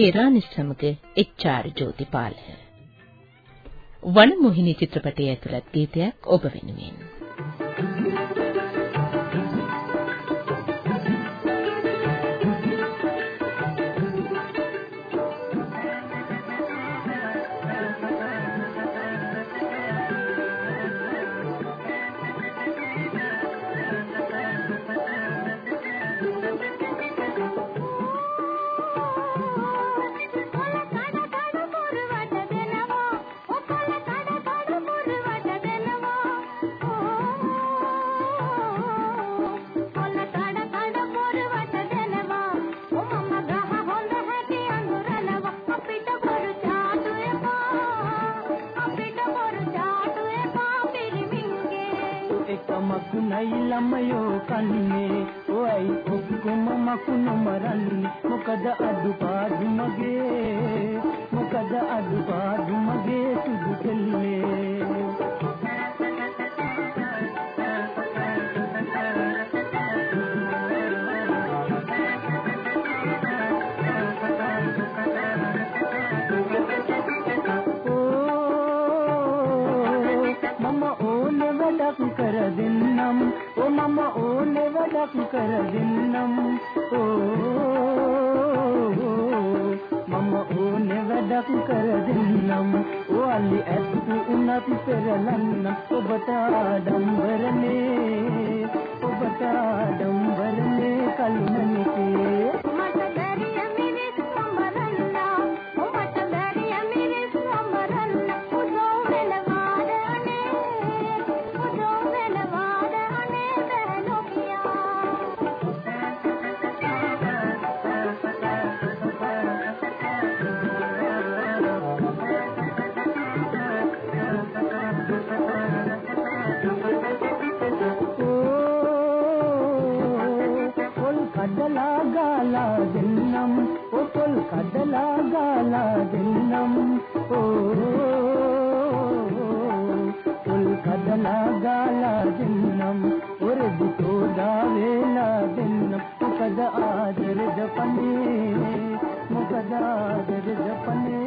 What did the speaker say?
එස්.කේ. රානිස් සමග එච්.ආර්. ජෝතිපාල. වනමෝහිනී චිත්‍රපටයේ ඇතුළත් ගීතයක් ඔබ වෙනුවෙන්. මකුණයි ළමයෝ කන්නේ ඔයයි ඔක්කොම මකුණු මරන්නේ මොකද අඩුපාඩු මගේ මම ඕනේ වැඩක් කර දෙන්නම් මම ඕනේ වැඩක් කර දෙන්නම් ඔයලි ඇත්තු උනත් පෙරලන්න ඔබට ආඩම්බරනේ. ඔබට ආඩම්බරනේ కదలాగాలా దిన్నం ఓ పొల్ కదలాగాలా దిన్నం ఓ పొల్ కదలాగాలా దిన్నం ఒరది తోడావేలా దిన్నం ముఖద ఆదరద పనే ముఖద ఆదరద పనే